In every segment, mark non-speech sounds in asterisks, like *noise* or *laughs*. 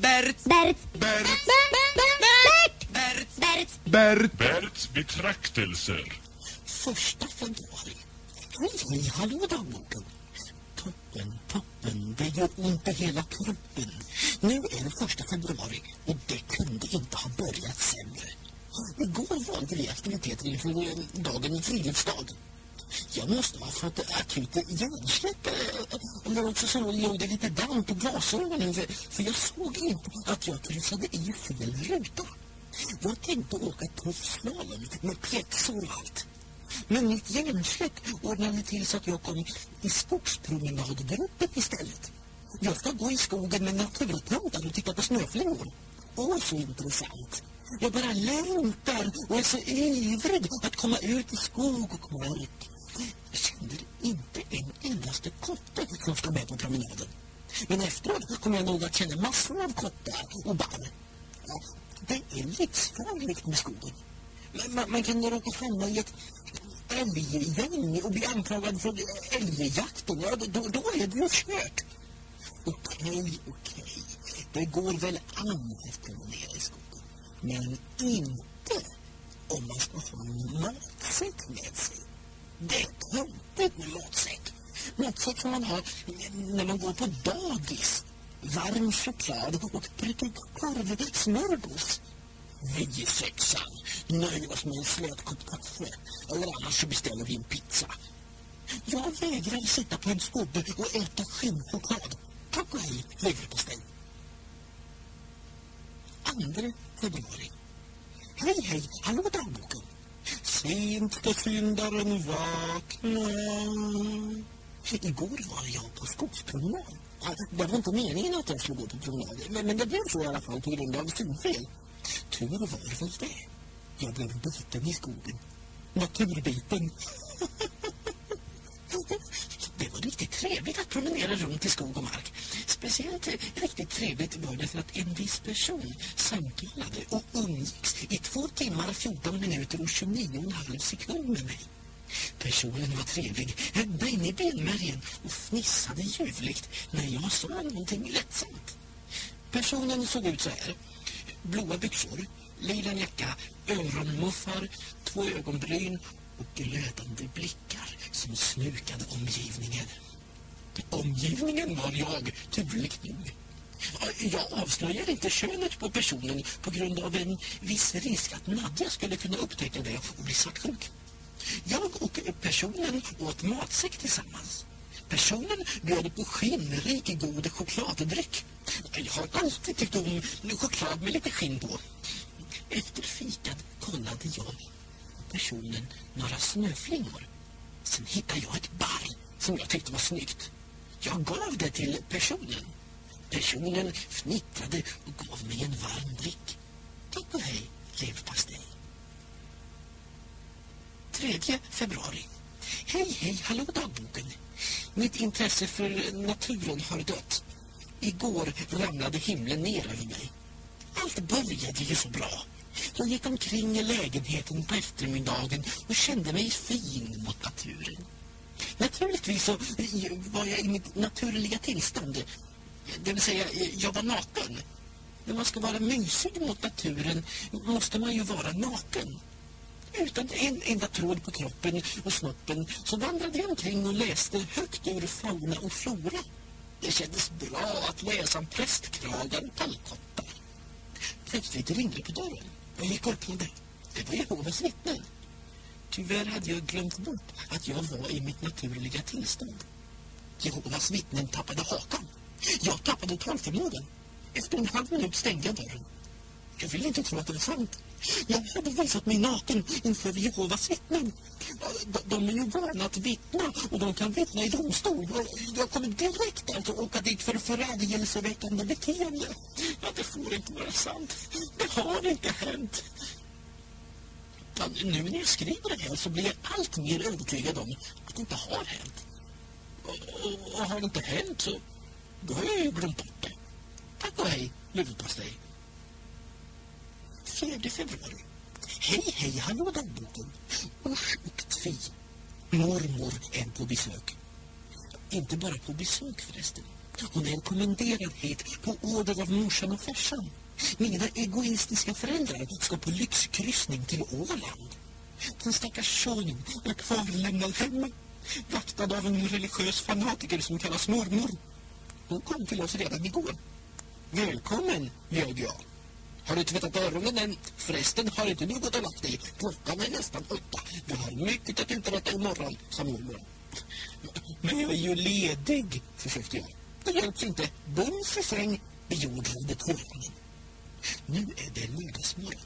Bert. Bert. Bert. Bert. Bert. Bert. Bert. Berts betraktelser. Första februari. Hej, hallå dagboken. Toppen, toppen, det gör ont i hela kroppen. Nu är det första februari och det kunde inte ha börjat sämre. Igår valde vi aktiviteter inför dagen i friluftsdag. Jag måste ha fått akut hjärnsläpp eller eh, också så låg det lite damm på glasögonen för, för jag såg inte att jag kryssade i fel ruta. Jag tänkte åka tuffslalom med pjäxor och allt. Men mitt hjärnsläpp ordnade till så att jag kom i skogspromenadgruppen istället. Jag ska gå i skogen med naturplantor och titta på snöflingor. Åh, så intressant. Jag bara längtar och är så ivrig att komma ut i skog och mark. Jag känner inte en endaste kotte som ska med på promenaden. Men efteråt kommer jag nog att känna massor av kottar och barr. Ja, det är livsfarligt med skogen. Man, man, man kan råka hamna i ett älggäng och bli anklagad för älgjakten. Ja, då, då är det ju kört. Okej, okej. Det går väl an att promenera i skogen. Men inte om man ska ha en matsäck med sig. Det är töntigt med matsäck. Matsäck som man har när man går på dagis. Varm choklad och prickig korvsmörgås. Vi i sexan nöjer oss med en slät kopp kaffe. Eller annars så beställer vi en pizza. Jag vägrar sitta på en skubbe och äta skinnchoklad. Tack och hej, leverpastej. 2 februari. Hej, hej, hallå dagboken. Sent syndaren vakna. Igår var jag på skogspromenad. Det var inte meningen att jag skulle gå på promenad, men, men det blev så i alla fall på grund av synfel. Tur var väl det. Jag blev biten i skogen. Naturbiten. *laughs* Det var riktigt trevligt att promenera runt i skog och mark. Speciellt riktigt trevligt var det för att en viss person samtalade och umgicks i två timmar, 14 minuter och 29 och halv sekund med mig. Personen var trevlig, ända in i benmärgen och fnissade ljuvligt när jag sa någonting lättsamt. Personen såg ut så här. Blåa byxor, lila jacka, öronmuffar, två ögonbryn och glödande blickar som slukade omgivningen. Omgivningen var jag, turligt nog. Jag avslöjar inte könet på personen på grund av en viss risk att Nadja skulle kunna upptäcka det och bli svartsjuk. Jag och personen åt matsäck tillsammans. Personen bjöd på skinnrik god chokladdryck. Jag har alltid tyckt om choklad med lite skinn på. Efter fikat kollade jag personen några snöflingor. Sen hittade jag ett barr som jag tyckte var snyggt. Jag gav det till personen. Personen fnittrade och gav mig en varm drick. Tack och hej, leverpastej. 3 februari. Hej, hej, hallå dagboken. Mitt intresse för naturen har dött. Igår ramlade himlen ner över mig. Allt började ju så bra. Jag gick omkring i lägenheten på eftermiddagen och kände mig fin mot naturen. Naturligtvis så eh, var jag i mitt naturliga tillstånd. Det vill säga, eh, jag var naken. När man ska vara mysig mot naturen måste man ju vara naken. Utan en enda tråd på kroppen och snoppen så vandrade jag omkring och läste högt ur fauna och flora. Det kändes bra att läsa om prästkragar och tallkottar. Plötsligt ringde det på dörren. Jag gick upp på det. Det var Jehovas vittnen. Tyvärr hade jag glömt bort att jag var i mitt naturliga tillstånd. Jehovas vittnen tappade hakan. Jag tappade talförmågan. Efter en halv minut stängde jag dörren. Jag ville inte tro att det var sant. Jag hade visat mig naken inför Jehovas vittnen. De, de är ju vana att vittna och de kan vittna i domstol. Jag kommer direkt alltså åka dit för förrädelseväckande beteende. Ja, det får inte vara sant. Det har inte hänt. Ja, nu när jag skriver det här så blir jag allt mer övertygad om att det inte har hänt. Och, och, och har det inte hänt så då har jag ju glömt bort det. Tack och hej, leverpastej. 4 februari. Hej, hej, hallå dagboken. Usch och tvi. Mormor är på besök. Inte bara på besök förresten. Hon är kommenderad hit på order av morsan och farsan. Mina egoistiska föräldrar ska på lyxkryssning till Åland. Den stackars sonen är kvarlämnad hemma. Vaktad av en religiös fanatiker som kallas mormor. Hon kom till oss redan igår. Välkommen, bjöd jag. Har du tvättat öronen än? Förresten, har inte du gått och lagt dig? Klockan är nästan åtta. Du har mycket att uträtta imorgon, sa mormor. Men jag är ju ledig, försökte jag. Det hjälps inte. Bums i säng, beordrade tvååringen. Nu är det lördagsmorgon.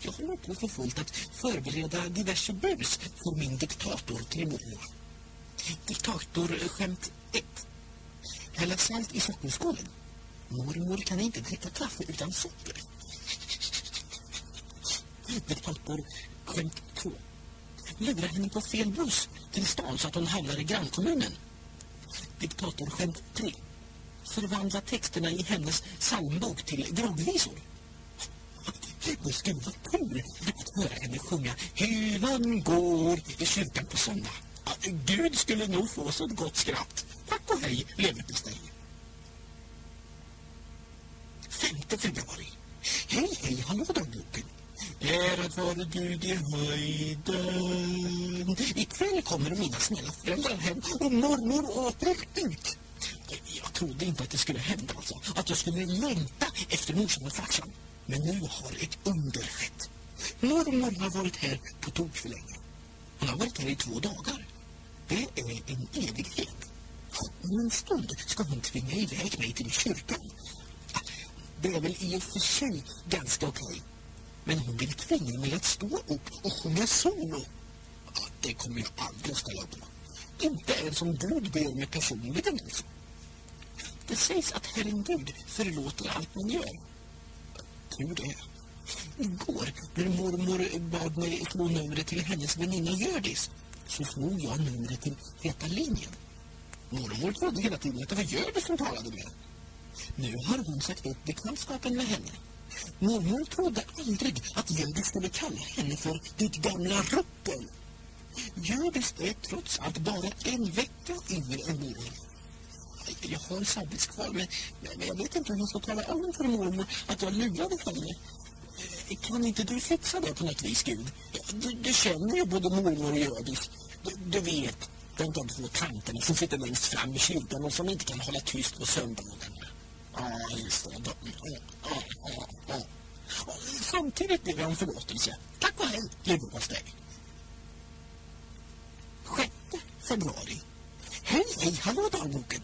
Jag håller på för fullt att förbereda diverse bus för min diktator till mormor. Diktatorskämt 1. Hälla salt i sockerskålen. Mormor kan inte dricka kaffe utan socker. Diktator skämt 2. Lura henne på fel buss till stan så att hon hamnar i grannkommunen. Diktator skämt 3. Förvandla texterna i hennes psalmbok till groggvisor. Det skulle vara kul att höra henne sjunga Helan går i kyrkan på söndag. Gud skulle nog få oss ett gott skratt. Tack och hej, leverpastej. 5 februari. Hej, hej, hallå dagboken. Ärad vare Gud i höjden. Ikväll kommer mina snälla föräldrar hem och mormor åker ut. Jag trodde inte att det skulle hända alltså. Att jag skulle längta efter morsan och farsan. Men nu har ett under skett. Mormor har varit här på tok för länge. Hon har varit här i två dagar. Det är en evighet. Om en stund ska hon tvinga iväg mig till kyrkan. Det är väl i och för sig ganska okej. Men hon vill tvinga mig att stå upp och sjunga solo. Det kommer jag aldrig att ställa upp på. Inte ens om Gud ber mig personligen alltså. Det sägs att Herren Gud förlåter allt man gör. Tur det. Igår, när mormor bad mig slå numret till hennes väninna Gördis, så slog jag numret till Heta linjen. Mormor trodde hela tiden att det var Gördis som talade med. Nu har hon sagt upp bekantskapen med henne. Mormor trodde aldrig att Gördis skulle kalla henne för ditt gamla ruckel. Gördis är trots allt bara en vecka yngre än mormor. Jag har sabbets kvar, men, men jag vet inte hur jag ska tala om för mormor att jag lurade henne. Eh, kan inte du fixa det på något vis, Gud? Du, du känner ju både mormor och Hjördis. Du, du vet, de de två tanterna som sitter längst fram i kyrkan och som inte kan hålla tyst på söndagarna. Ja, just det. De, ja, ja, ja, ja. Och Samtidigt ber jag om förlåtelse. Tack och hej, leverpastej. 6 februari. Hej, hej, hallå dagboken.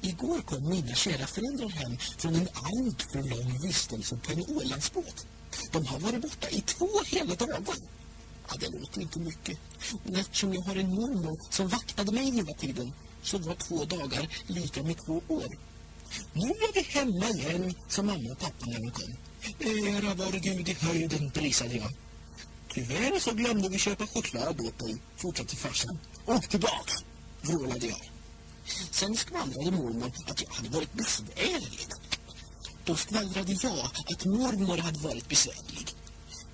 Igår kom mina kära föräldrar hem från en alltför lång vistelse på en Ålandsbåt. De har varit borta i två hela dagar. Ja, det låter inte mycket. Men eftersom jag har en mormor som vaktade mig hela tiden så var två dagar lika med två år. Nu är vi hemma igen, sa mamma och pappa när de kom. Ära vare Gud i höjden, prisade jag. Tyvärr så glömde vi köpa choklad åt dig, fortsatte farsan. Åk tillbaks, vrålade jag. Sen skvallrade mormor att jag hade varit besvärlig. Då skvallrade jag att mormor hade varit besvärlig.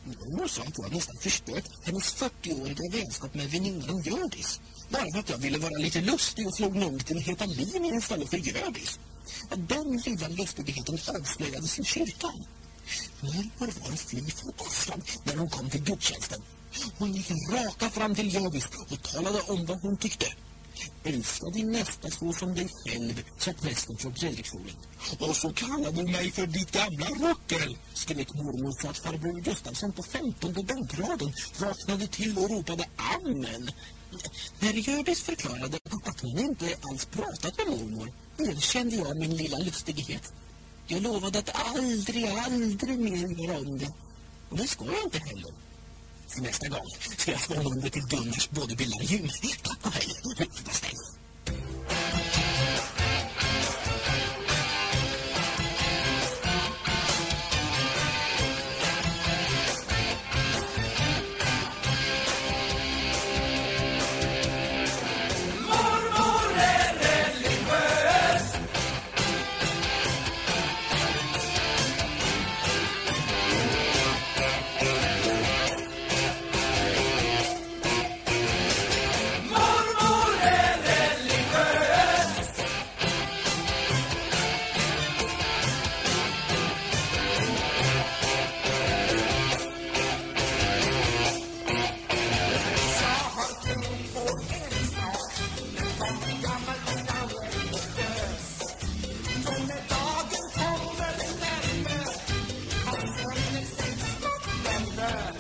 Mormor sa att jag nästan förstört hennes 40-åriga vänskap med väninnan Gördis. Bara för att jag ville vara lite lustig och slog nog till Heta linjen istället för Gördis. Och den lilla lustigheten avslöjades i kyrkan. Mormor var fly förkostad när hon kom till gudstjänsten. Hon gick raka fram till Gördis och talade om vad hon tyckte. Älska din nästa så som dig själv, sa prästen från predikstolen. Och så kallade du mig för ditt gamla ruckel, skrek mormor så att farbror Gustafsson på femtonde bänkraden vaknade till och ropade amen. När Hjördis förklarade att hon inte alls pratat med mormor erkände jag min lilla lustighet. Jag lovade att aldrig, aldrig mer göra om det. Och det ska jag inte heller. Nästa gång ska jag slå numret till Gunnars bodybuildargym. Tack och hej, leverpastej. Yeah.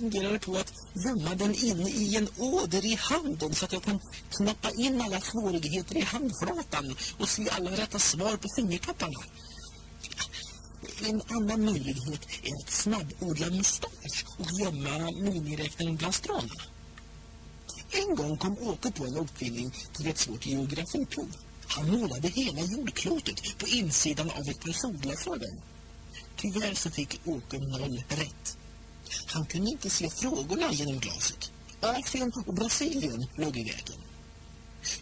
Jag funderade på att gömma den inne i en åder i handen så att jag kan knappa in alla svårigheter i handflatan och se alla rätta svar på fingertopparna. En annan möjlighet är att snabbodla mustasch och gömma miniräknaren bland stråna. En gång kom Åke på en uppfinning till ett svårt geografiprov. Han målade hela jordklotet på insidan av ett par solglasögon. Tyvärr så fick Åke noll rätt. Han kunde inte se frågorna genom glaset. Asien och Brasilien låg i vägen.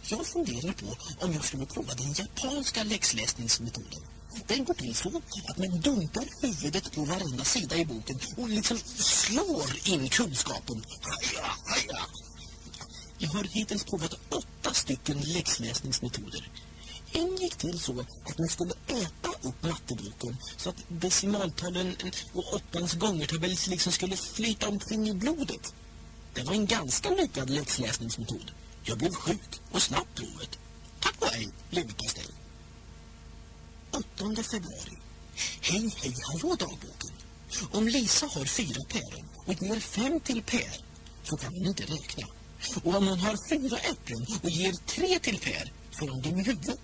Jag funderar på om jag skulle prova den japanska läxläsningsmetoden. Den går till så att man dunkar huvudet på varenda sida i boken och liksom slår in kunskapen. Haja, haja. Jag har hittills provat åtta stycken läxläsningsmetoder. En gick till så att man skulle äta upp matteboken så att decimaltalen och åttans gångertabell liksom skulle flyta omkring i blodet. Det var en ganska lyckad läxläsningsmetod. Jag blev sjuk och snabbt provet. Tack och hej, leverpastej. 8 februari. Hej, hej, hallå dagboken. Om Lisa har fyra päron och ger fem till Per så kan hon inte räkna. Och om hon har fyra äpplen och ger tre till Per får hon dem i huvudet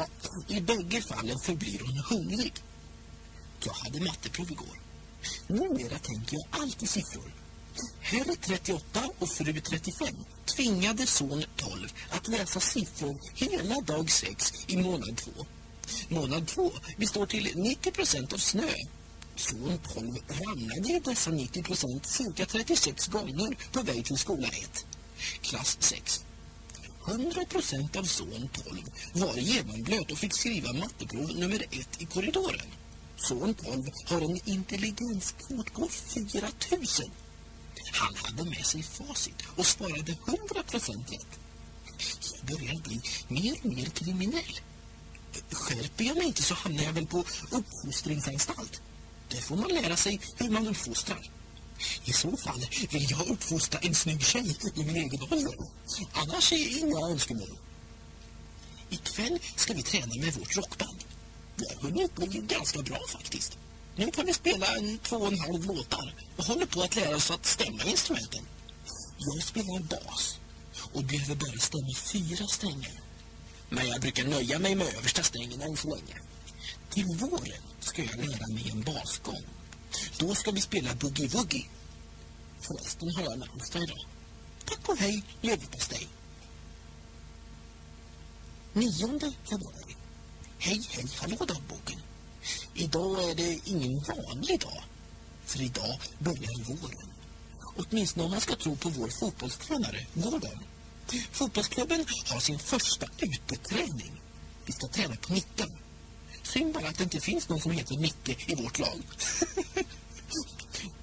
att I bägge fallen förblir hon hungrig. Jag hade matteprov igår. Numera tänker jag alltid siffror. Herr 38 och fru 35 tvingade son 12 att läsa siffror hela dag 6 i månad 2. Månad 2 består till 90 procent av snö. Son 12 ramlade i dessa 90 procent cirka 36 gånger på väg till skola 1. Klass 6. 100 procent av son 12 var genomblöt och fick skriva matteprov nummer 1 i korridoren. Son 12 har en intelligenskvot på 4000. Han hade med sig facit och sparade 100 procent rätt. Jag börjar bli mer och mer kriminell. Skärper jag mig inte så hamnar jag väl på uppfostringsanstalt. Där får man lära sig hur man uppfostrar. I så fall vill jag uppfostra en snygg tjej i min egen ålder. Annars är inga önskemål. Ikväll ska vi träna med vårt rockband. Vi har hunnit bli ganska bra faktiskt. Nu kan vi spela en två och en halv låtar och håller på att lära oss att stämma instrumenten. Jag spelar bas och behöver bara stämma fyra strängar. Men jag brukar nöja mig med översta strängen än så länge. Till våren ska jag lära mig en basgång. Då ska vi spela Boogie Woogie. Förresten har jag namnsdag idag. Tack och hej, leverpastej. 9 februari. Hej, hej, hallå dagboken. Idag är det ingen vanlig dag. För idag börjar våren. Åtminstone om man ska tro på vår fotbollstränare, Gordon. Fotbollsklubben har sin första uteträning. Vi ska träna på mitten. Synd bara att det inte finns någon som heter Micke i vårt lag.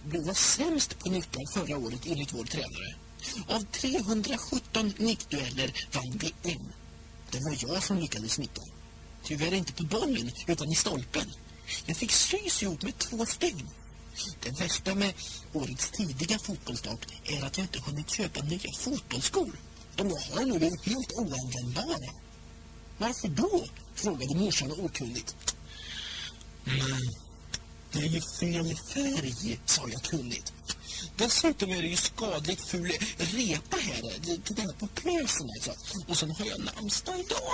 Vi var sämst på nickar förra året enligt vår tränare. Av 317 nickdueller vann vi en. Det var jag som lyckades nicka. Tyvärr inte på bollen utan i stolpen. Jag fick sys ihop med två stygn. Det värsta med årets tidiga fotbollsstart är att jag inte hunnit köpa nya fotbollsskor. De jag har nu är helt oanvändbara. Varför då? frågade morsan okunnigt. Men det är ju fel färg, sa jag kunnigt. Dessutom är det ju skadligt ful repa här, det där på pösen alltså. Och sen har jag namnsdag idag.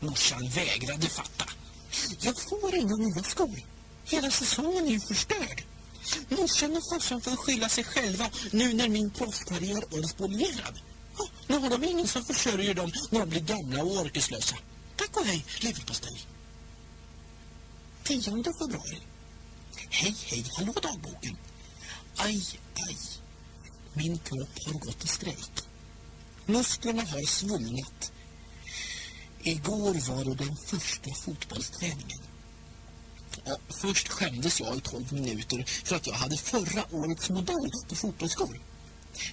Morsan vägrade fatta. Jag får inga nya skor. Hela säsongen är ju förstörd. Morsan och farsan får skylla sig själva nu när min proffskarriär är spolierad. Nu har de ingen som försörjer dem när de blir gamla och orkeslösa. Tack och hej, leverpastej. 10 februari. Hej, hej, hallå dagboken. Aj, aj. Min kropp har gått i strejk. Musklerna har svullnat. Igår var det den första fotbollsträningen. Ja, först skämdes jag i 12 minuter för att jag hade förra årets modell på fotbollsskor.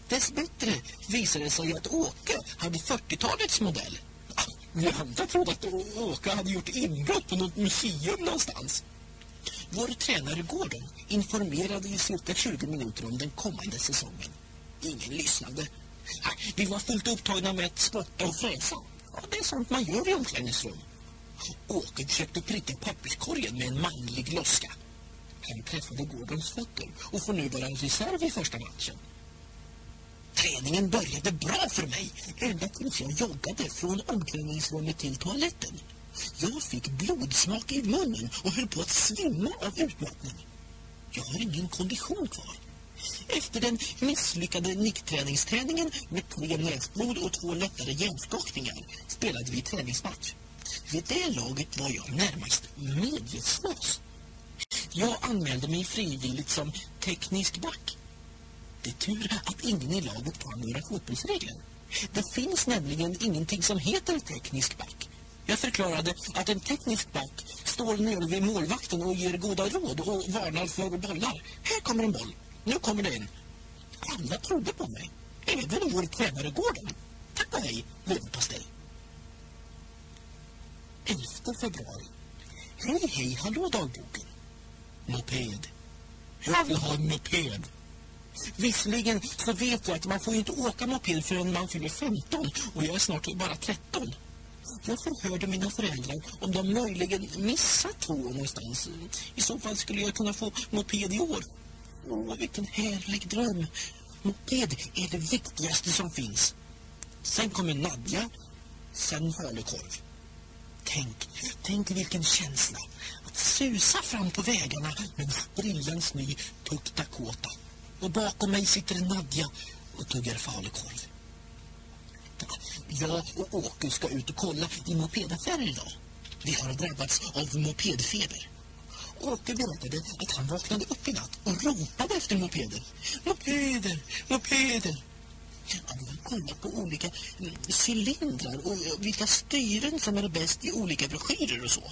Dessbättre visade det sig att Åke hade 40-talets modell. Ah, vi andra trodde att Åke hade gjort inbrott på något museum någonstans. Vår tränare Gordon informerade i cirka 20 minuter om den kommande säsongen. Ingen lyssnade. Ah, vi var fullt upptagna med att spotta och fräsa. Ja, det är sånt man gör i omklädningsrum. Åke försökte pricka papperskorgen med en manlig loska. Han träffade Gordons fötter och får nu vara reserv i första matchen. Träningen började bra för mig ända tills jag joggade från omklädningsrummet till toaletten. Jag fick blodsmak i munnen och höll på att svimma av utmattning. Jag har ingen kondition kvar. Efter den misslyckade nickträningsträningen med tre näsblod och två lättare hjärnskakningar spelade vi träningsmatch. Vid det laget var jag närmast medvetslös. Jag anmälde mig frivilligt som teknisk back. Det är tur att ingen i laget kan några fotbollsregler. Det finns nämligen ingenting som heter teknisk back. Jag förklarade att en teknisk back står nere vid målvakten och ger goda råd och varnar för bollar. Här kommer en boll. Nu kommer det en. Alla trodde på mig. Även vår tränare Gordon. Tack och hej, leverpastej. 11 februari. Hej, hej, hallå dagboken. Moped. Jag vill ha en moped. Visserligen så vet jag att man får inte åka moped förrän man fyller 15 och jag är snart bara 13. Jag förhörde mina föräldrar om de möjligen missat två år någonstans. I så fall skulle jag kunna få moped i år. Åh, vilken härlig dröm. Moped är det viktigaste som finns. Sen kommer Nadja, sen falukorv. Tänk, tänk vilken känsla att susa fram på vägarna med en sprillans ny Tuk Dakota. Och bakom mig sitter Nadja och tuggar falukorv. Jag och Åke ska ut och kolla i mopedaffärer idag. Vi har drabbats av mopedfeber. Åke berättade att han vaknade upp i natt och ropade efter mopeder. Mopeder, mopeder. Han vill har kollat på olika mm, cylindrar och eh, vilka styren som är bäst i olika broschyrer och så.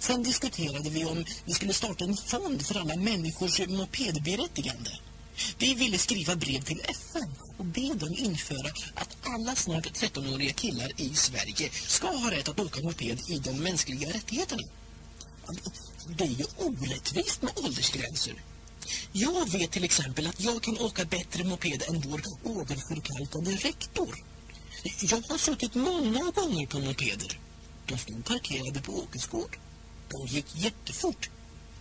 Sen diskuterade vi om vi skulle starta en fond för alla människors mopedberättigande. Vi ville skriva brev till FN och be dem införa att alla snart 13-åriga killar i Sverige ska ha rätt att åka moped i de mänskliga rättigheterna. Det är ju orättvist med åldersgränser. Jag vet till exempel att jag kan åka bättre moped än vår åderförkaltade rektor. Jag har suttit många gånger på mopeder. De stod parkerade på Åkesgård. De gick jättefort.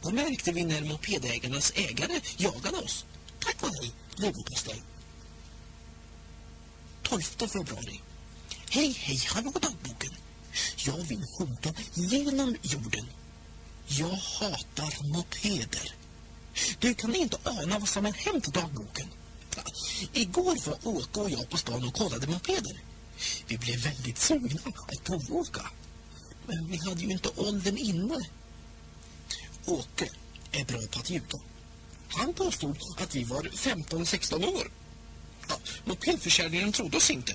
Det märkte vi när mopedägarnas ägare jagade oss. Tack och hej, leverpastej. 12 februari. Hej, hej, hallå dagboken. Jag vill sjunka genom jorden. Jag hatar mopeder. Du kan inte ana vad som har hänt dagboken. Igår var Åke och jag på stan och kollade mopeder. Vi blev väldigt sugna att provåka. Men vi hade ju inte åldern inne. Åke är bra på att ljuga. Han påstod att vi var 15-16 år. Ja, mopedförsäljaren trodde oss inte.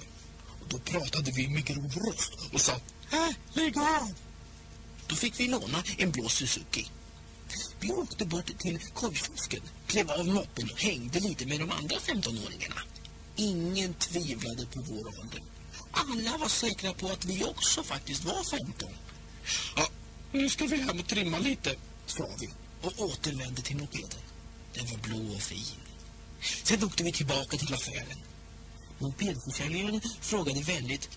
Och då pratade vi med grov röst och sa Äh, lägg av! Då fick vi låna en blå Suzuki. Vi åkte bort till korvkiosken, klev av moppen och hängde lite med de andra 15-åringarna. Ingen tvivlade på vår ålder. Alla var säkra på att vi också faktiskt var 15. Ja, nu ska vi hem och trimma lite, sa vi och återvände till mopeden. Den var blå och fin. Sen åkte vi tillbaka till affären. Mopedförsäljaren frågade vänligt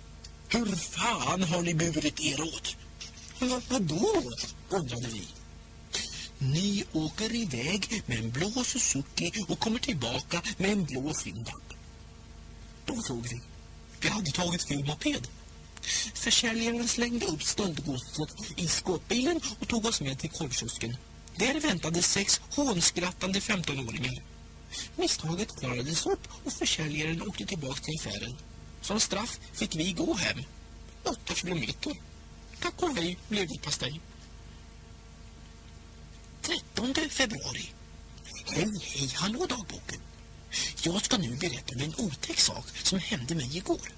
Hur fan har ni burit er åt? Vadå? undrade vi. Ni åker iväg med en blå Suzuki och kommer tillbaka med en blå Findap. Då såg vi. Vi hade tagit fel moped. Försäljaren slängde upp stöldgodset i skåpbilen och tog oss med till korvkiosken. Där väntade sex hånskrattande 15-åringar. Misstaget klarades upp och försäljaren åkte tillbaka till affären. Som straff fick vi gå hem. Åtta kilometer. Tack och hej, blev det pastej. 13 februari. Hej, hej, hallå dagboken. Jag ska nu berätta om en otäck sak som hände mig igår.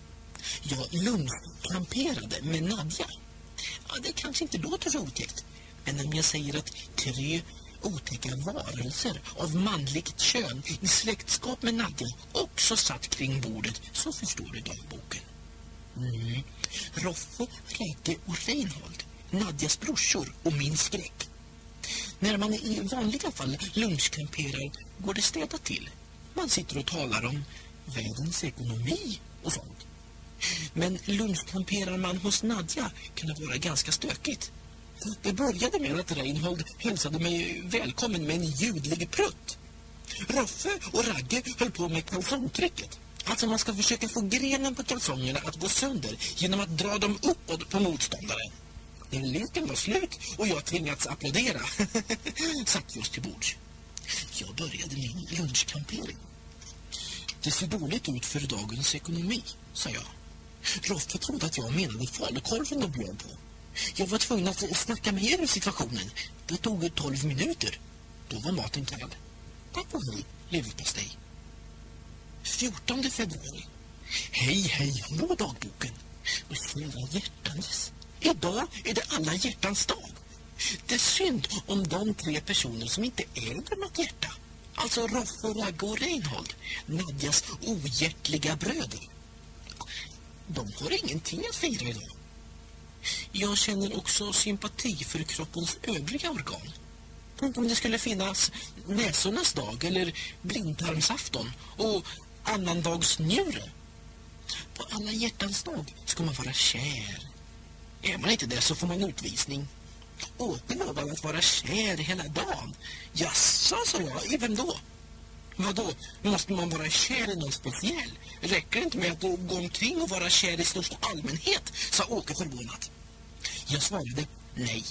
Jag lunchkamperade med Nadja. Ja, det kanske inte låter så otäckt. Men om jag säger att tre otäcka varelser av manligt kön i släktskap med Nadja också satt kring bordet så förstår du dagboken. Mm. Roffe, Räke och Reinhold, Nadjas brorsor och min skräck. När man i vanliga fall lunchkamperar går det städat till. Man sitter och talar om världens ekonomi och sånt. Men lunchkamperar man hos Nadja kan det vara ganska stökigt. Det började med att Reinhold hälsade mig välkommen med en ljudlig prutt. Roffe och Ragge höll på med kalsongtrycket. Alltså man ska försöka få grenen på kalsongerna att gå sönder genom att dra dem uppåt på motståndaren. När leken var slut och jag tvingats applådera *laughs* satt vi oss till bords. Jag började min lunchkampering. Det ser dåligt ut för dagens ekonomi, sa jag. Roffe trodde att jag menade falukorven de bjöd på. Jag var tvungen att snacka mig ur situationen. Det tog tolv minuter. Då var maten kall. Tack och hej, leverpastej. 14 februari. Hej, hej, hallå dagboken. Och snälla hjärtanes. Idag är det alla hjärtans dag. Det är synd om de tre personer som inte äger något hjärta. Alltså Roffe, Ragge och Reinhold. Nadjas ohjärtliga bröder. De har ingenting att fira idag. Jag känner också sympati för kroppens övriga organ. Tänk om det skulle finnas näsornas dag eller blindtarmsafton och annandagsnjure. På alla hjärtans dag ska man vara kär. Är man inte det så får man utvisning. Åke lovade att vara kär hela dagen. Jaså, sa jag. I vem då? Vadå? Måste man vara kär i någon speciell? Räcker det inte med att gå omkring och vara kär i största allmänhet? sa Åke förvånat. Jag svarade nej.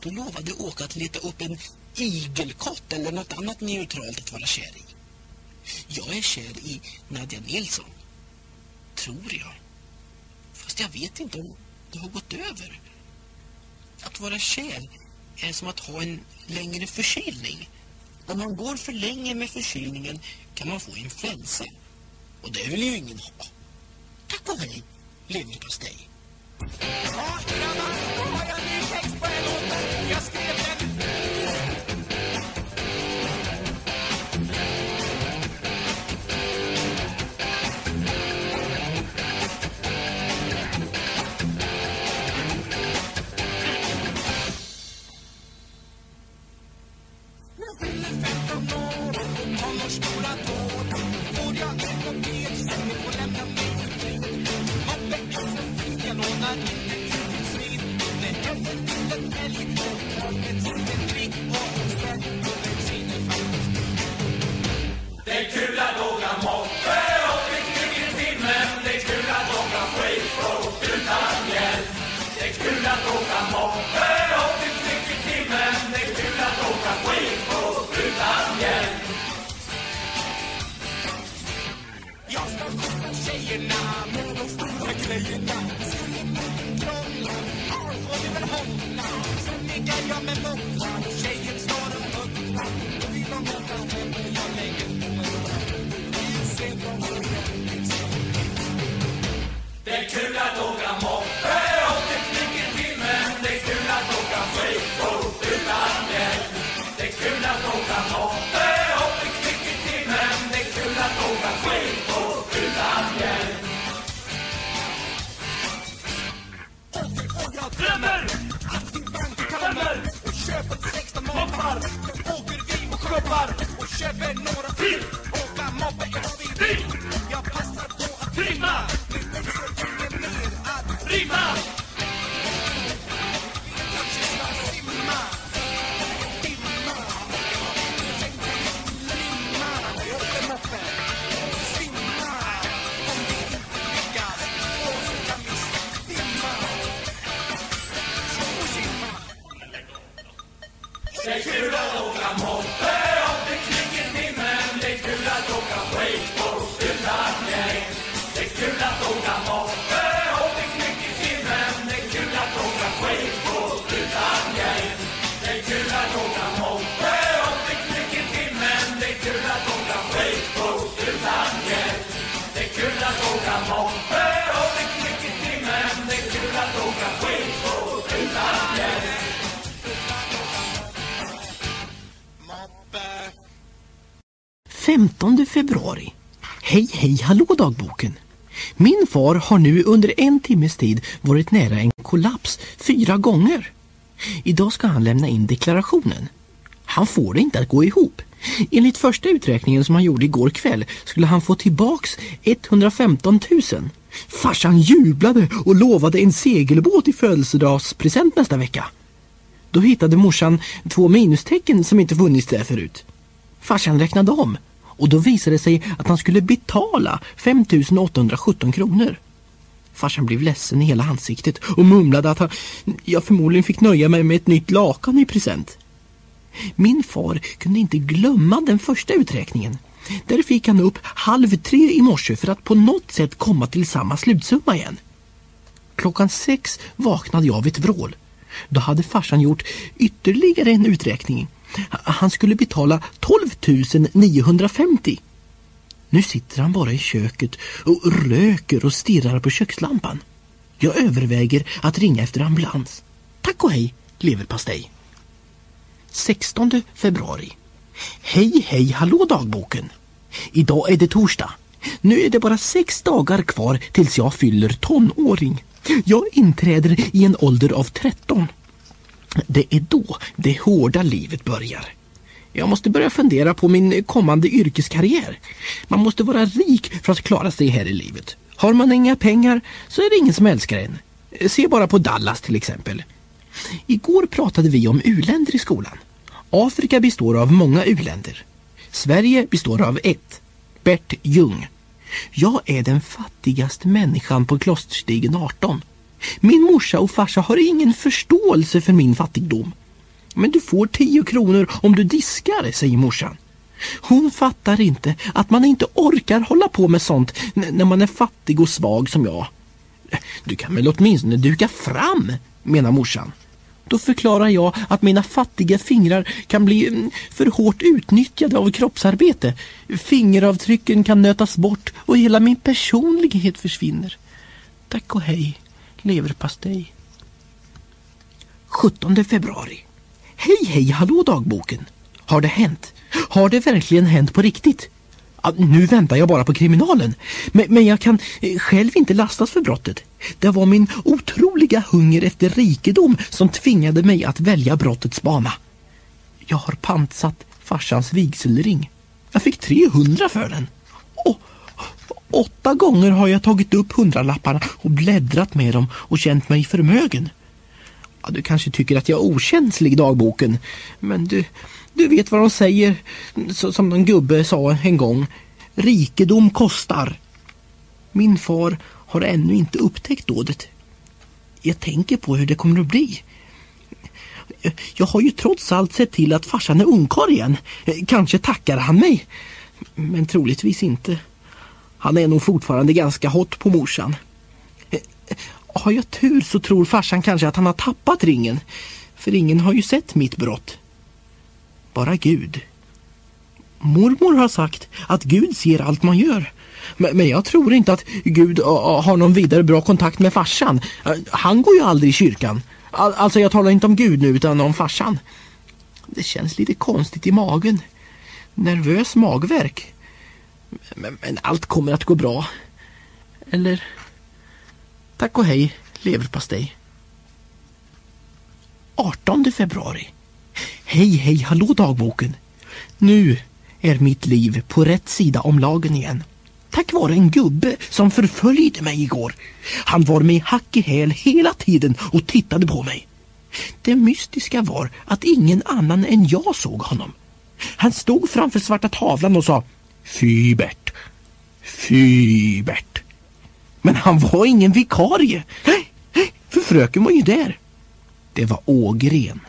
Då lovade Åke att leta upp en igelkott eller något annat neutralt att vara kär i. Jag är kär i Nadja Nilsson. Tror jag. Fast jag vet inte om det har gått över. Att vara kär är som att ha en längre förkylning. Om man går för länge med förkylningen kan man få influensa. Och det vill ju ingen ha. Tack och hej, leverpastej. Ja, grabbar, då har jag en ny text på den låten. Sen ligger vi och shoppar och 15 februari. Hej, hej, hallå dagboken. Min far har nu under en timmes tid varit nära en kollaps fyra gånger. Idag ska han lämna in deklarationen. Han får det inte att gå ihop. Enligt första uträkningen som han gjorde igår kväll skulle han få tillbaks 115 000. Farsan jublade och lovade en segelbåt i födelsedagspresent nästa vecka. Då hittade morsan två minustecken som inte funnits där förut. Farsan räknade om och då visade det sig att han skulle betala 5 817 kronor. Farsan blev ledsen i hela ansiktet och mumlade att han, jag förmodligen fick nöja mig med ett nytt lakan i present. Min far kunde inte glömma den första uträkningen. Där fick han upp halv tre i morse för att på något sätt komma till samma slutsumma igen. Klockan sex vaknade jag av ett vrål. Då hade farsan gjort ytterligare en uträkning. Han skulle betala 12 950. Nu sitter han bara i köket och röker och stirrar på kökslampan. Jag överväger att ringa efter ambulans. Tack och hej, leverpastej. 16 februari. Hej, hej, hallå dagboken. Idag är det torsdag. Nu är det bara sex dagar kvar tills jag fyller tonåring. Jag inträder i en ålder av 13. Det är då det hårda livet börjar. Jag måste börja fundera på min kommande yrkeskarriär. Man måste vara rik för att klara sig här i livet. Har man inga pengar så är det ingen som älskar en. Se bara på Dallas till exempel. Igår pratade vi om uländer i skolan. Afrika består av många uländer. Sverige består av ett. Bert Ljung. Jag är den fattigaste människan på Klosterstigen 18. Min morsa och farsa har ingen förståelse för min fattigdom. Men du får 10 kronor om du diskar, säger morsan. Hon fattar inte att man inte orkar hålla på med sånt när man är fattig och svag som jag. Du kan väl åtminstone duka fram, menar morsan. Då förklarar jag att mina fattiga fingrar kan bli mm, för hårt utnyttjade av kroppsarbete. Fingeravtrycken kan nötas bort och hela min personlighet försvinner. Tack och hej, leverpastej. 17 februari. Hej, hej, hallå dagboken. Har det hänt? Har det verkligen hänt på riktigt? Nu väntar jag bara på kriminalen. Men, men jag kan eh, själv inte lastas för brottet. Det var min otroliga hunger efter rikedom som tvingade mig att välja brottets bana. Jag har pantsatt farsans vigselring. Jag fick 300 för den. Och, åtta gånger har jag tagit upp hundralapparna och bläddrat med dem och känt mig förmögen. Ja, du kanske tycker att jag är okänslig dagboken. Men du, du vet vad de säger, så, som någon gubbe sa en gång. Rikedom kostar. Min far har ännu inte upptäckt dådet. Jag tänker på hur det kommer att bli. Jag har ju trots allt sett till att farsan är ungkarl igen. Kanske tackar han mig. Men troligtvis inte. Han är nog fortfarande ganska hot på morsan. Har jag tur så tror farsan kanske att han har tappat ringen. För ingen har ju sett mitt brott. Bara Gud. Mormor har sagt att Gud ser allt man gör. Men, jag tror inte att Gud ah, ah, har någon vidare bra kontakt med farsan. Ah, han går ju aldrig i kyrkan. Alltså jag talar inte om Gud nu utan om farsan. Det känns lite konstigt i magen. Nervös magverk. Men, men allt kommer att gå bra. Eller... Tack och hej, leverpastej. 18 februari. Hej, hej, hallå dagboken. Nu är mitt liv på rätt sida om lagen igen. Tack vare en gubbe som förföljde mig igår. Han var mig hack i häl hela tiden och tittade på mig. Det mystiska var att ingen annan än jag såg honom. Han stod framför svarta tavlan och sa Fy Bert, fy Bert. Men han var ingen vikarie. För fröken var ju där. Det var Ågren.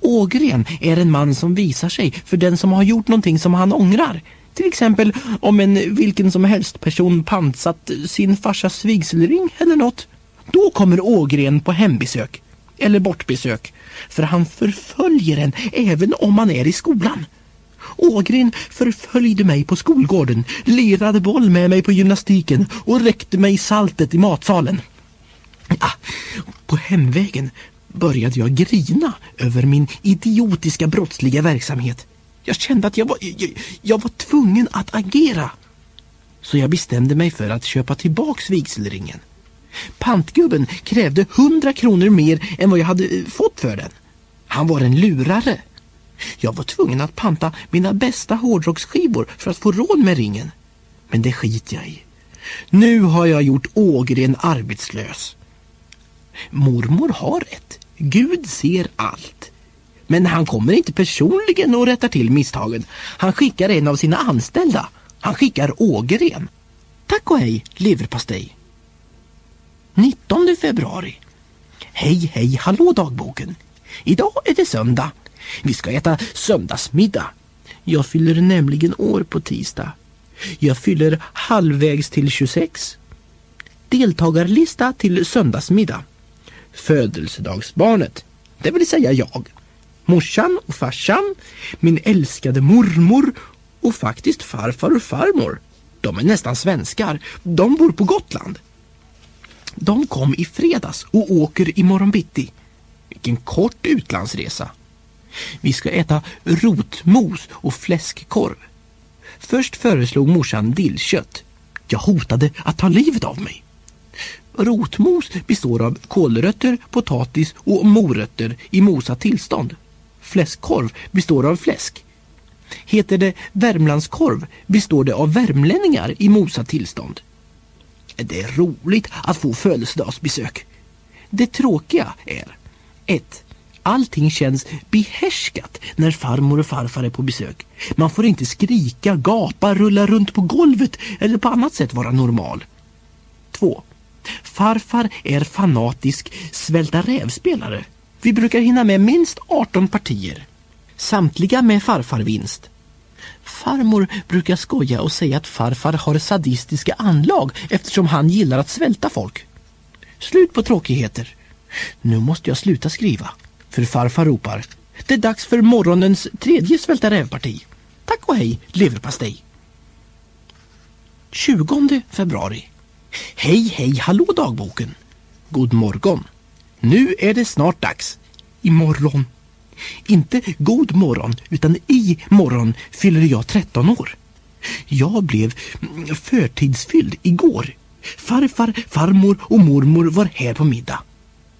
Ågren är en man som visar sig för den som har gjort någonting som han ångrar. Till exempel om en vilken som helst person pansat sin farsas vigselring eller något. Då kommer Ågren på hembesök. Eller bortbesök. För han förföljer en även om man är i skolan. Ågren förföljde mig på skolgården, lirade boll med mig på gymnastiken och räckte mig saltet i matsalen. Ja, på hemvägen började jag grina över min idiotiska brottsliga verksamhet. Jag kände att jag var, jag, jag var tvungen att agera. Så jag bestämde mig för att köpa tillbaks vigselringen. Pantgubben krävde hundra kronor mer än vad jag hade eh, fått för den. Han var en lurare. Jag var tvungen att panta mina bästa hårdrocksskivor för att få råd med ringen. Men det skiter jag i. Nu har jag gjort Ågren arbetslös. Mormor har rätt. Gud ser allt. Men han kommer inte personligen och rättar till misstagen. Han skickar en av sina anställda. Han skickar Ågren. Tack och hej, leverpastej. 19 februari. Hej, hej, hallå dagboken. Idag är det söndag. Vi ska äta söndagsmiddag. Jag fyller nämligen år på tisdag. Jag fyller halvvägs till 26. Deltagarlista till söndagsmiddag. Födelsedagsbarnet, det vill säga jag. Morsan och farsan, min älskade mormor och faktiskt farfar och farmor. De är nästan svenskar. De bor på Gotland. De kom i fredags och åker imorgon bitti. Vilken kort utlandsresa. Vi ska äta rotmos och fläskkorv. Först föreslog morsan dillkött. Jag hotade att ta livet av mig. Rotmos består av kålrötter, potatis och morötter i mosat tillstånd. Fläskkorv består av fläsk. Heter det Värmlandskorv består det av värmlänningar i mosat tillstånd. Det är roligt att få födelsedagsbesök. Det tråkiga är 1. Allting känns behärskat när farmor och farfar är på besök. Man får inte skrika, gapa, rulla runt på golvet eller på annat sätt vara normal. 2. Farfar är fanatisk svälta rävspelare. Vi brukar hinna med minst 18 partier. Samtliga med farfarvinst. Farmor brukar skoja och säga att farfar har sadistiska anlag eftersom han gillar att svälta folk. Slut på tråkigheter. Nu måste jag sluta skriva. För farfar ropar. Det är dags för morgonens tredje svälta rävparti. Tack och hej, leverpastej. 20 februari. Hej, hej, hallå dagboken. God morgon. Nu är det snart dags. Imorgon. Inte god morgon, utan i morgon fyller jag 13 år. Jag blev förtidsfylld igår. Farfar, farmor och mormor var här på middag.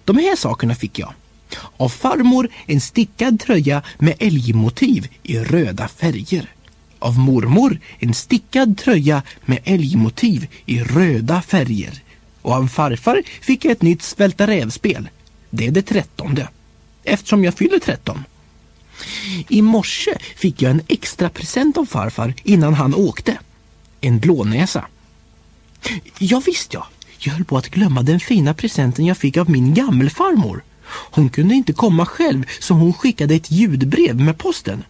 De här sakerna fick jag. Av farmor en stickad tröja med älgmotiv i röda färger. Av mormor en stickad tröja med älgmotiv i röda färger. Och av farfar fick jag ett nytt svälta rävspel. Det är det trettonde. Eftersom jag fyller tretton. I morse fick jag en extra present av farfar innan han åkte. En blånäsa. Ja visst ja, jag höll på att glömma den fina presenten jag fick av min gammelfarmor. Hon kunde inte komma själv så hon skickade ett ljudbrev med posten.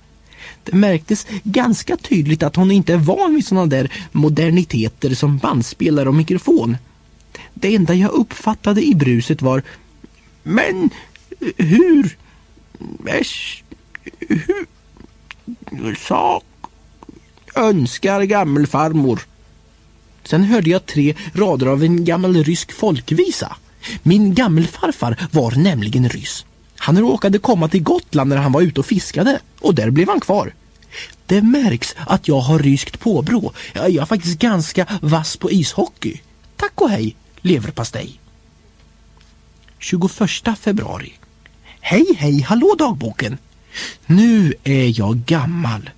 Det märktes ganska tydligt att hon inte är van vid sådana där moderniteter som bandspelare och mikrofon. Det enda jag uppfattade i bruset var Men hur? Äsch, hur? Sak önskar gammelfarmor. Sen hörde jag tre rader av en gammal rysk folkvisa. Min gammelfarfar var nämligen ryss. Han råkade komma till Gotland när han var ute och fiskade och där blev han kvar. Det märks att jag har ryskt påbrå. Jag är faktiskt ganska vass på ishockey. Tack och hej, leverpastej. 21 februari. Hej, hej, hallå dagboken. Nu är jag gammal.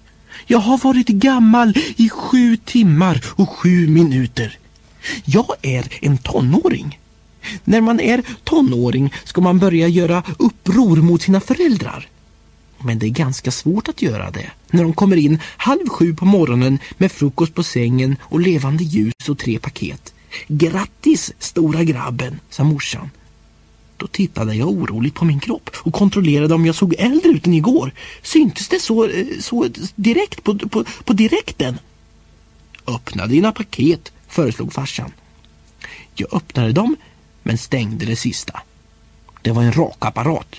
Jag har varit gammal i sju timmar och sju minuter. Jag är en tonåring. När man är tonåring ska man börja göra uppror mot sina föräldrar. Men det är ganska svårt att göra det när de kommer in halv sju på morgonen med frukost på sängen och levande ljus och tre paket. Grattis stora grabben, sa morsan. Då tittade jag oroligt på min kropp och kontrollerade om jag såg äldre ut än igår. Syntes det så, eh, så direkt på, på, på direkten? Öppna dina paket, föreslog farsan. Jag öppnade dem men stängde det sista. Det var en rakapparat.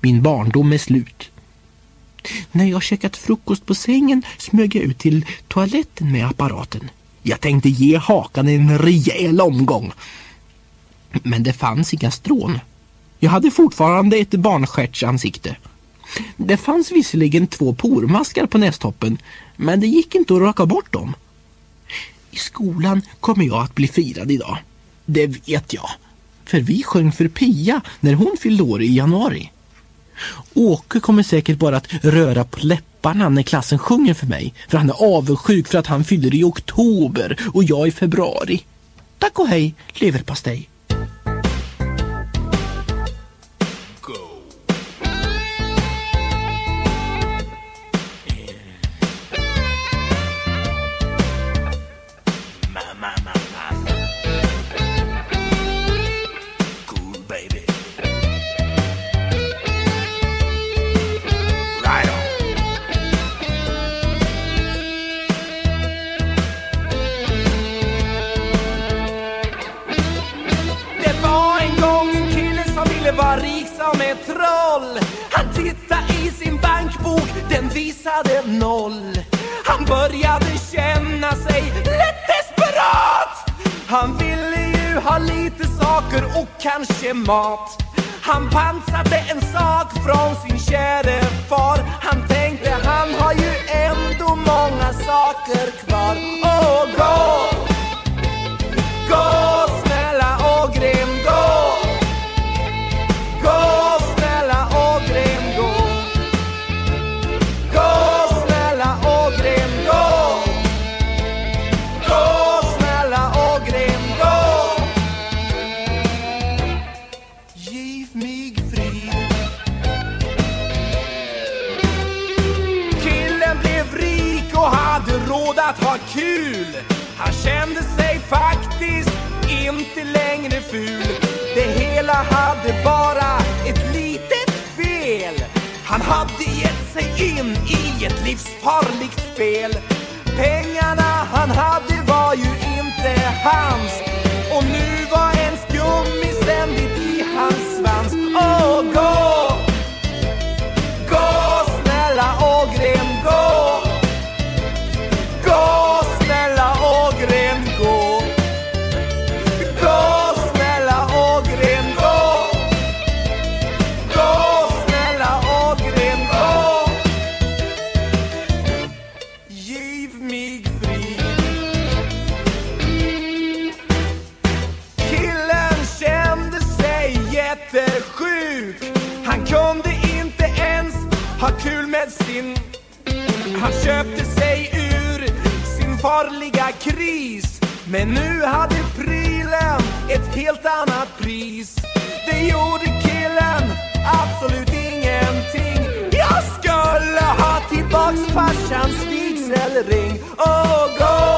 Min barndom är slut. När jag käkat frukost på sängen smög jag ut till toaletten med apparaten. Jag tänkte ge hakan en rejäl omgång. Men det fanns inga strån. Jag hade fortfarande ett barnstjärtsansikte. Det fanns visserligen två pormaskar på nästoppen, men det gick inte att raka bort dem. I skolan kommer jag att bli firad idag. Det vet jag. För vi sjöng för Pia när hon fyllde år i januari. Åke kommer säkert bara att röra på läpparna när klassen sjunger för mig. För han är avundsjuk för att han fyller i oktober och jag i februari. Tack och hej, leverpastej. Den noll. Han började känna sig lätt desperat. Han ville ju ha lite saker och kanske mat. Han pansade en sak från sin käre far. Han tänkte han har ju ändå många saker kvar. Åh, gå! Gå! Ful. Det hela hade bara ett litet fel. Han hade gett sig in i ett livsfarligt spel. Pengarna han hade var ju inte hans. Och nu var ens gummi ständigt i hans vigselring Åh, gå!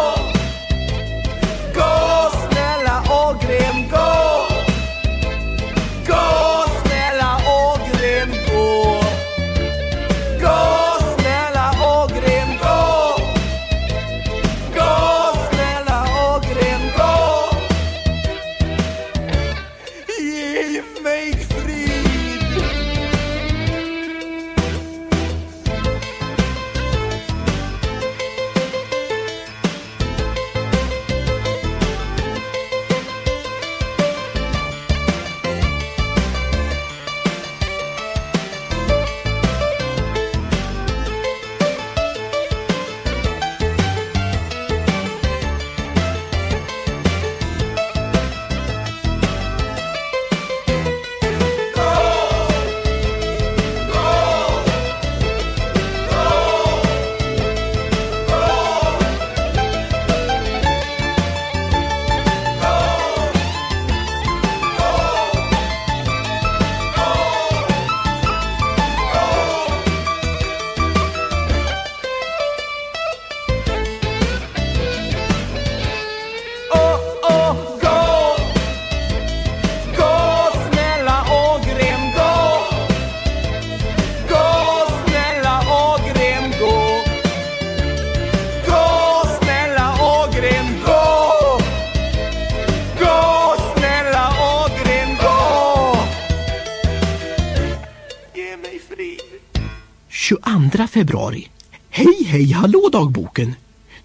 Februari. Hej hej hallå dagboken!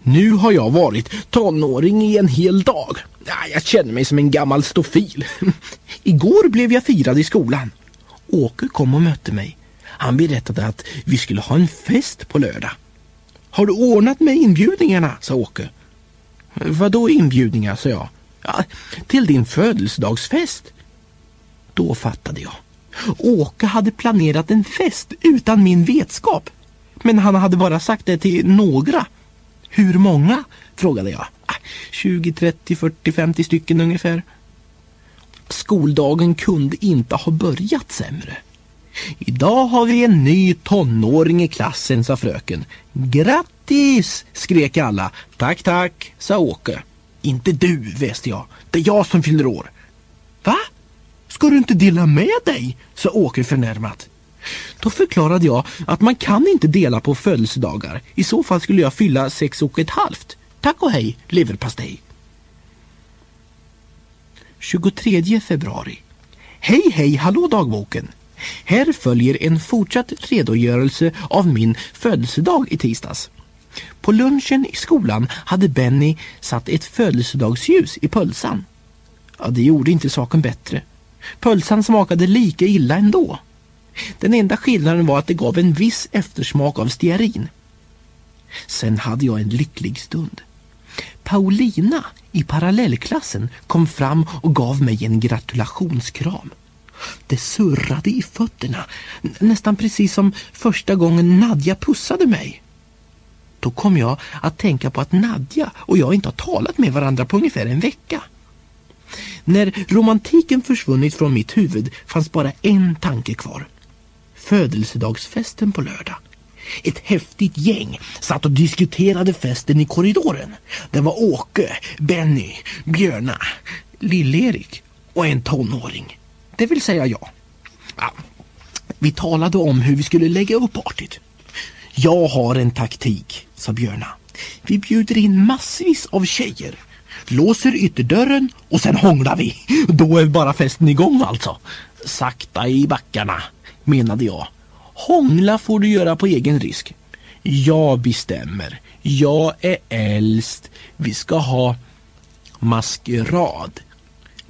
Nu har jag varit tonåring i en hel dag. Jag känner mig som en gammal stofil. *laughs* Igår blev jag firad i skolan. Åke kom och mötte mig. Han berättade att vi skulle ha en fest på lördag. Har du ordnat med inbjudningarna? sa Åke. Vadå inbjudningar? sa jag. Ja, till din födelsedagsfest. Då fattade jag. Åke hade planerat en fest utan min vetskap. Men han hade bara sagt det till några. Hur många? frågade jag. 20, 30, 40, 50 stycken ungefär. Skoldagen kunde inte ha börjat sämre. Idag har vi en ny tonåring i klassen, sa fröken. Grattis! skrek alla. Tack, tack, sa Åke. Inte du, väste jag. Det är jag som fyller år. Va? Ska du inte dela med dig? sa Åke förnärmat. Då förklarade jag att man kan inte dela på födelsedagar. I så fall skulle jag fylla sex och ett halvt. Tack och hej, leverpastej. 23 februari. Hej hej hallå dagboken! Här följer en fortsatt redogörelse av min födelsedag i tisdags. På lunchen i skolan hade Benny satt ett födelsedagsljus i pölsan. Ja, det gjorde inte saken bättre. Pölsan smakade lika illa ändå. Den enda skillnaden var att det gav en viss eftersmak av stearin. Sen hade jag en lycklig stund. Paulina i parallellklassen kom fram och gav mig en gratulationskram. Det surrade i fötterna, nästan precis som första gången Nadja pussade mig. Då kom jag att tänka på att Nadja och jag inte har talat med varandra på ungefär en vecka. När romantiken försvunnit från mitt huvud fanns bara en tanke kvar. Födelsedagsfesten på lördag. Ett häftigt gäng satt och diskuterade festen i korridoren. Det var Åke, Benny, Björna, Lill-Erik och en tonåring. Det vill säga jag. Ja, vi talade om hur vi skulle lägga upp partyt. Jag har en taktik, sa Björna. Vi bjuder in massvis av tjejer, låser ytterdörren och sen hånglar vi. Då är bara festen igång alltså. Sakta i backarna, menade jag. Hångla får du göra på egen risk. Jag bestämmer. Jag är äldst. Vi ska ha maskerad.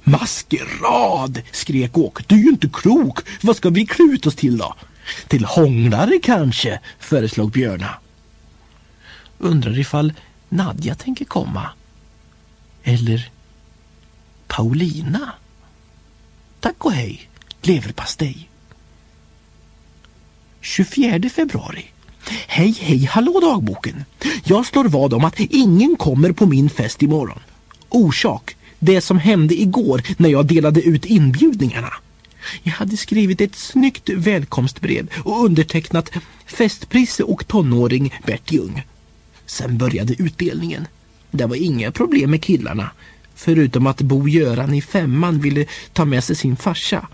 Maskerad! skrek Åke. Du är ju inte klok. Vad ska vi klä ut oss till då? Till hånglare kanske, föreslog Björna. Undrar ifall Nadja tänker komma. Eller Paulina. Tack och hej, leverpastej. 24 februari. Hej, hej, hallå dagboken. Jag slår vad om att ingen kommer på min fest imorgon. Orsak, det som hände igår när jag delade ut inbjudningarna. Jag hade skrivit ett snyggt välkomstbrev och undertecknat festprisse och tonåring Bert Ljung. Sen började utdelningen. Det var inga problem med killarna. Förutom att Bo-Göran i femman ville ta med sig sin farsa.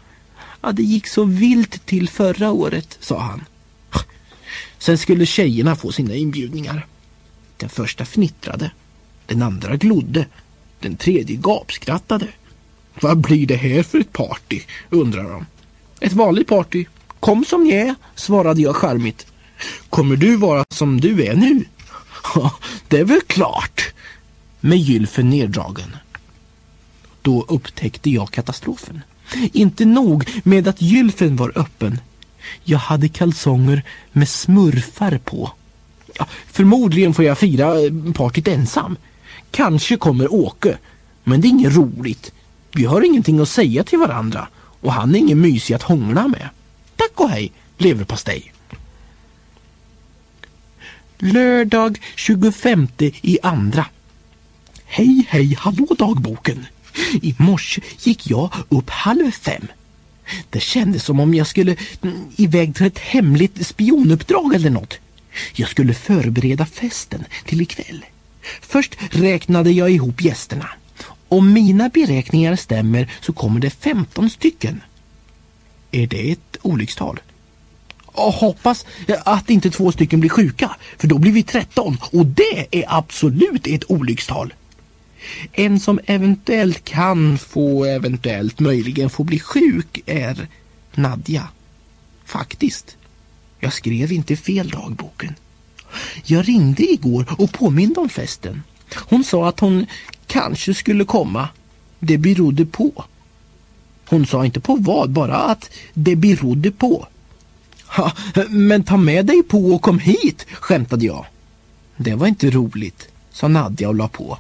Ja, det gick så vilt till förra året, sa han. Sen skulle tjejerna få sina inbjudningar. Den första fnittrade. Den andra glodde. Den tredje gapskrattade. Vad blir det här för ett party? undrar de. Ett vanligt party. Kom som ni är, svarade jag charmigt. Kommer du vara som du är nu? Ja, det är väl klart. Med gylfen neddragen. Då upptäckte jag katastrofen. Inte nog med att gylfen var öppen. Jag hade kalsonger med smurfar på. Ja, förmodligen får jag fira eh, partyt ensam. Kanske kommer Åke, men det är inget roligt. Vi har ingenting att säga till varandra och han är ingen mysig att hångla med. Tack och hej, leverpastej. Lördag 25 i andra. Hej, hej, hallå dagboken. I morse gick jag upp halv fem. Det kändes som om jag skulle mm, iväg till ett hemligt spionuppdrag eller något. Jag skulle förbereda festen till ikväll. Först räknade jag ihop gästerna. Om mina beräkningar stämmer så kommer det 15 stycken. Är det ett olyckstal? Och hoppas att inte två stycken blir sjuka, för då blir vi 13 och det är absolut ett olyckstal. En som eventuellt kan få, eventuellt möjligen få bli sjuk är Nadja. Faktiskt. Jag skrev inte fel dagboken. Jag ringde igår och påminde om festen. Hon sa att hon kanske skulle komma. Det berodde på. Hon sa inte på vad, bara att det berodde på. Ha, men ta med dig på och kom hit, skämtade jag. Det var inte roligt, sa Nadja och la på.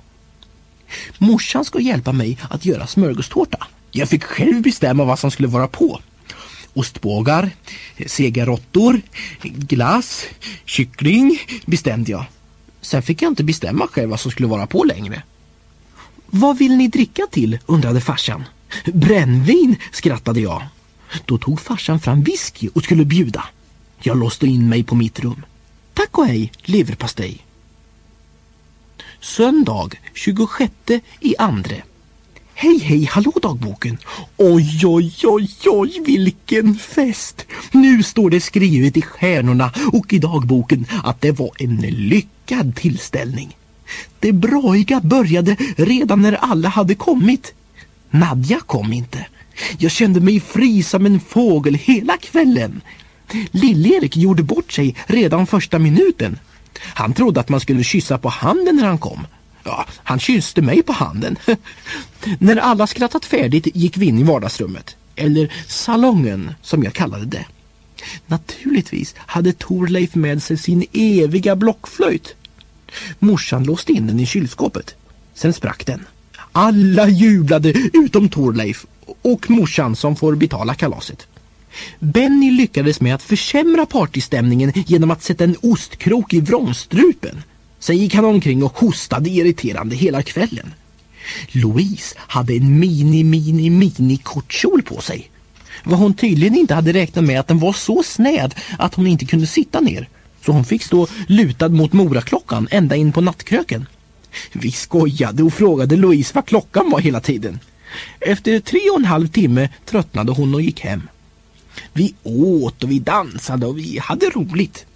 Morsan ska hjälpa mig att göra smörgåstårta. Jag fick själv bestämma vad som skulle vara på. ostbågar, sega råttor, glass, kyckling bestämde jag. Sen fick jag inte bestämma själv vad som skulle vara på längre. Vad vill ni dricka till? undrade farsan. Brännvin, skrattade jag. Då tog farsan fram whisky och skulle bjuda. Jag låste in mig på mitt rum. Tack och hej, leverpastej. Söndag 26 i andre. Hej hej hallå dagboken! Oj oj oj oj vilken fest! Nu står det skrivet i stjärnorna och i dagboken att det var en lyckad tillställning. Det braiga började redan när alla hade kommit. Nadja kom inte. Jag kände mig fri som en fågel hela kvällen. Lill-Erik gjorde bort sig redan första minuten. Han trodde att man skulle kyssa på handen när han kom. Ja, han kysste mig på handen. *laughs* när alla skrattat färdigt gick vi in i vardagsrummet. Eller salongen som jag kallade det. Naturligtvis hade Torleif med sig sin eviga blockflöjt. Morsan låste in den i kylskåpet. Sen sprack den. Alla jublade utom Torleif och morsan som får betala kalaset. Benny lyckades med att försämra partystämningen genom att sätta en ostkrok i vrångstrupen. Sen gick han omkring och hostade irriterande hela kvällen. Louise hade en mini, mini, mini kortkjol på sig. Vad hon tydligen inte hade räknat med att den var så snäv att hon inte kunde sitta ner. Så hon fick stå lutad mot moraklockan ända in på nattkröken. Vi skojade och frågade Louise vad klockan var hela tiden. Efter tre och en halv timme tröttnade hon och gick hem. Vi åt och vi dansade och vi hade roligt.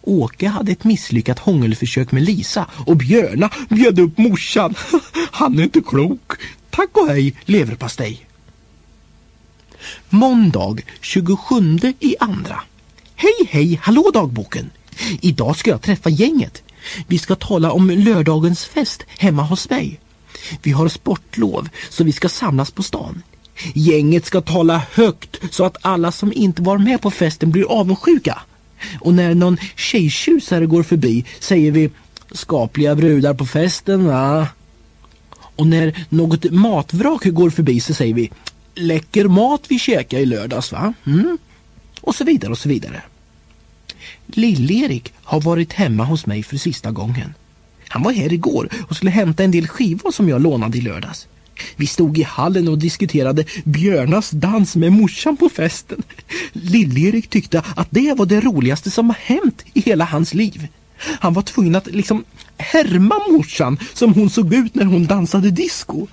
Åke hade ett misslyckat hångelförsök med Lisa och Björna bjöd upp morsan. *laughs* Han är inte klok. Tack och hej leverpastej. Måndag 27 i andra. Hej hej, hallå dagboken. Idag ska jag träffa gänget. Vi ska tala om lördagens fest hemma hos mig. Vi har sportlov så vi ska samlas på stan. Gänget ska tala högt så att alla som inte var med på festen blir avundsjuka. Och när någon tjejtjusare går förbi säger vi skapliga brudar på festen va? Och när något matvrak går förbi så säger vi läcker mat vi käkade i lördags va? Mm? Och så vidare och så vidare. Lill-Erik har varit hemma hos mig för sista gången. Han var här igår och skulle hämta en del skivor som jag lånade i lördags. Vi stod i hallen och diskuterade Björnas dans med morsan på festen. Lill-Erik tyckte att det var det roligaste som har hänt i hela hans liv. Han var tvungen att liksom härma morsan som hon såg ut när hon dansade disco.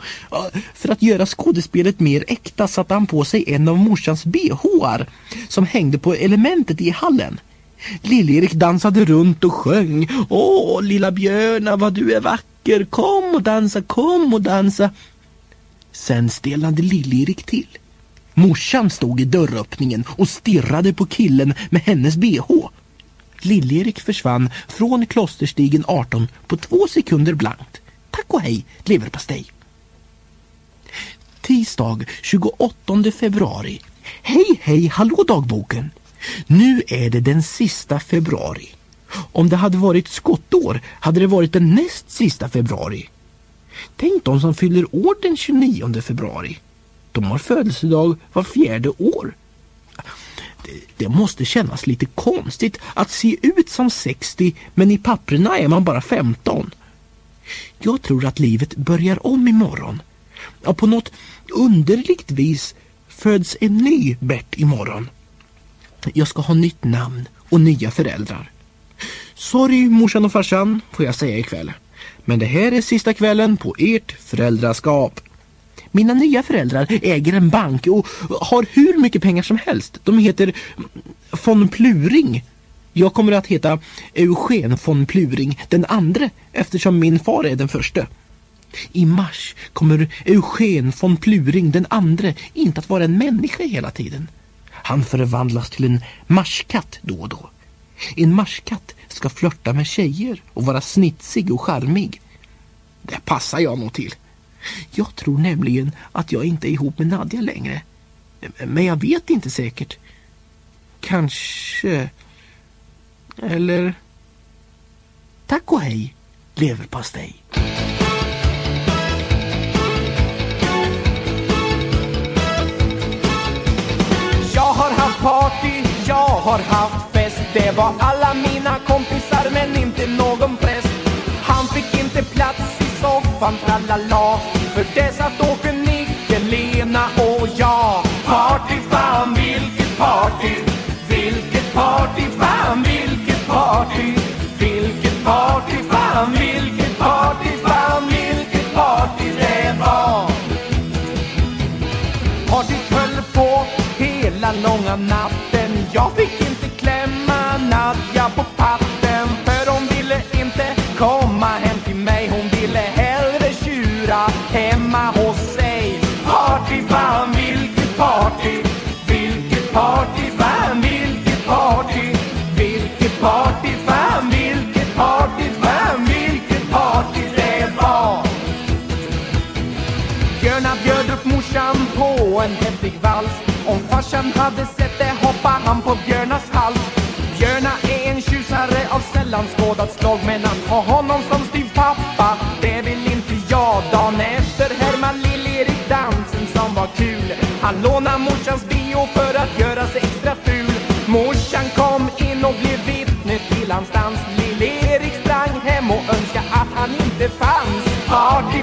För att göra skådespelet mer äkta satte han på sig en av morsans bhar som hängde på elementet i hallen. Lill-Erik dansade runt och sjöng Åh, lilla björna vad du är vacker, kom och dansa, kom och dansa. Sen stelnade Lill-Erik till. Morsan stod i dörröppningen och stirrade på killen med hennes bh. Lill-Erik försvann från Klosterstigen 18 på två sekunder blankt. Tack och hej, leverpastej. Tisdag 28 februari. Hej hej, hallå dagboken! Nu är det den sista februari. Om det hade varit skottår hade det varit den näst sista februari. Tänk de som fyller år den 29 februari. De har födelsedag var fjärde år. Det, det, måste kännas lite konstigt att se ut som 60 men i papperna är man bara 15. Jag tror att livet börjar om imorgon. Ja, på något underligt vis föds en ny Bert imorgon. Jag ska ha nytt namn och nya föräldrar. Sorry morsan och farsan får jag säga ikväll. Men det här är sista kvällen på ert föräldraskap. Mina nya föräldrar äger en bank och har hur mycket pengar som helst. De heter von Pluring. Jag kommer att heta Eugen von Pluring den andra eftersom min far är den första. I mars kommer Eugen von Pluring den andra inte att vara en människa hela tiden. Han förvandlas till en marskatt då och då. En marskatt ska flörta med tjejer och vara snitsig och charmig. Det passar jag nog till. Jag tror nämligen att jag inte är ihop med Nadja längre. Men jag vet inte säkert. Kanske. Eller... Tack och hej, leverpastej. Jag har haft party, jag har haft fest det var alla mina kompisar men inte någon präst. Han fick inte plats i soffan, tralala För det satt Åke, Nicke, Lena och jag. Party, fan vilket party. Vilket party, fan vilket party. Vilket party, fan vilket party Fan vilket party det var. Partyt höll på hela långa natten. Jag fick inte Vilket party, fan vilket party. Vilket party, fan vilket party Fan vilket party det var. Björna bjöd upp morsan på en häftig vals. Om farsan hade sett det hoppa han på Björnas hals. Björna är en tjusare av sällan skådat slag Men att ha honom som styvpappa, det vill inte jag. Dagen efter härmar Lill-Erik dansen som var kul Han lånar morsans bil. Och för att göra sig extra ful. Morsan kom in och blev vittne till hans dans. Lill-Erik sprang hem och önskade att han inte fanns. Party,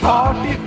party,